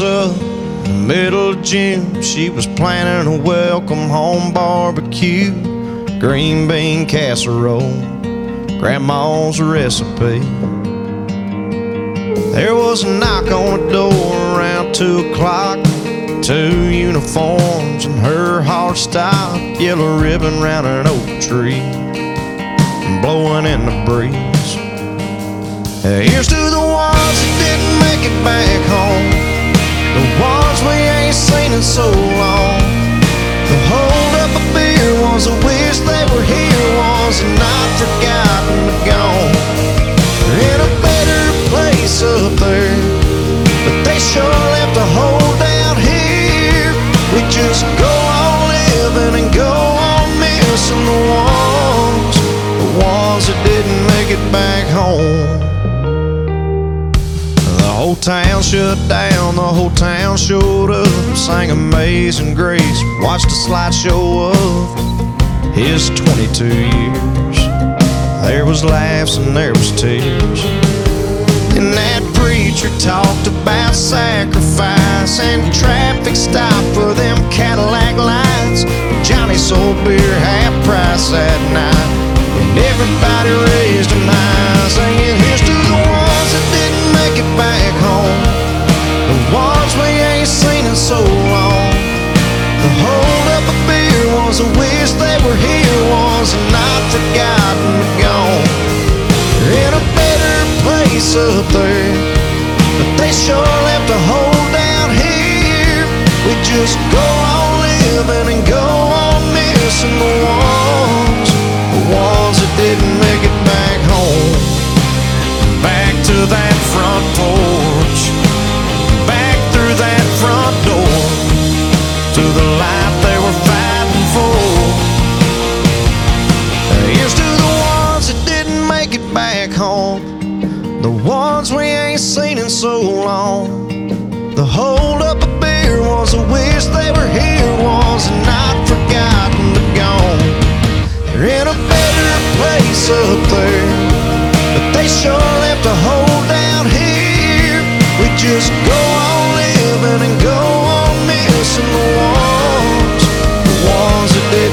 was in middle of June. She was planning a welcome home barbecue, green bean casserole, grandma's recipe. There was a knock on the door around two o'clock. Two uniforms and her heart stopped. Yellow ribbon round an oak tree, blowing in the breeze. Here's to the ones that didn't make it back home. In so long. The hold up a beer ones that wish they were here and not forgotten but gone. In a better place up there, but they sure left a hole down here. We just go on living and go on missing the ones, the ones that didn't make it back home. Whole town shut down, the whole town showed up, sang Amazing Grace, watched a slideshow of his 22 years. There was laughs and there was tears. And that preacher talked about sacrifice and traffic stop for them Cadillac lights. Johnny sold beer half price that place up there, but they sure left a hole down here. We just go The ones we ain't seen in so long. The hold up a beer was a wish they were here, was not forgotten but gone. They're in a better place up there, but they sure left a hole down here. We just go on living and go on missing the ones, the ones that did.